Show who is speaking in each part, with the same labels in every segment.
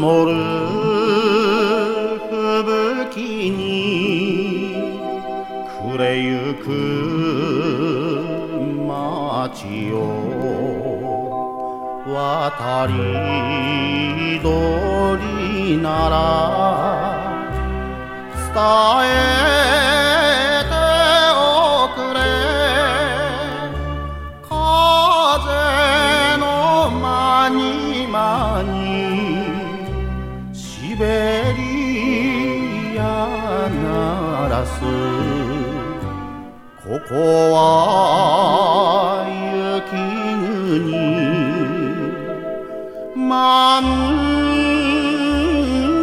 Speaker 1: もる吹雪に暮れゆく街を渡り鳥なら伝らす。ここは雪国満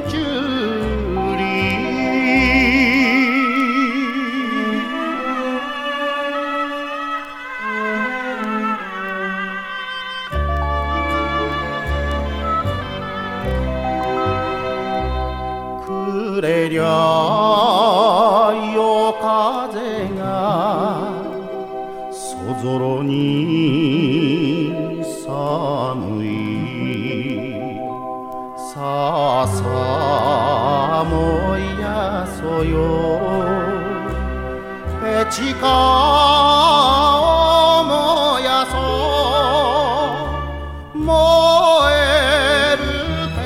Speaker 1: 中くれりゃぞろに寒い。ささもやそよ。ペチカを燃やそう。燃えるペ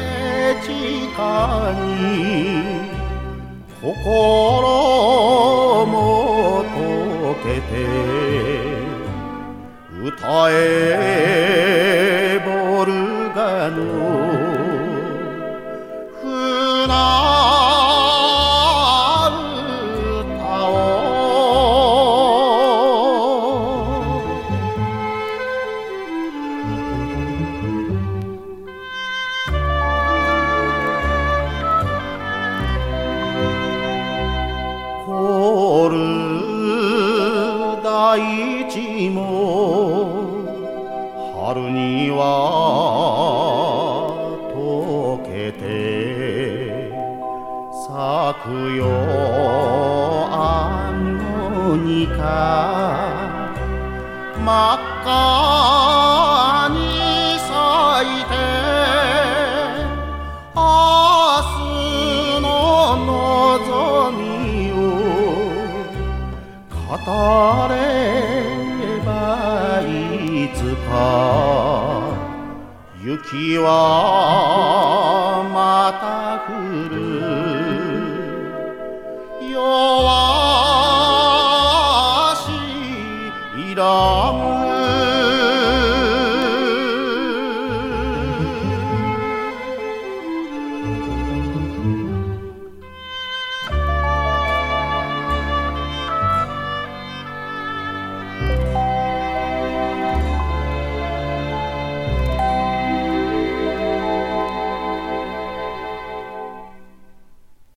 Speaker 1: チカに心も溶けて。 타에 모르가노 고를 春には溶けて咲くよアンモニカ真っ赤に咲いて明日の望みを語ればいい。いつか雪は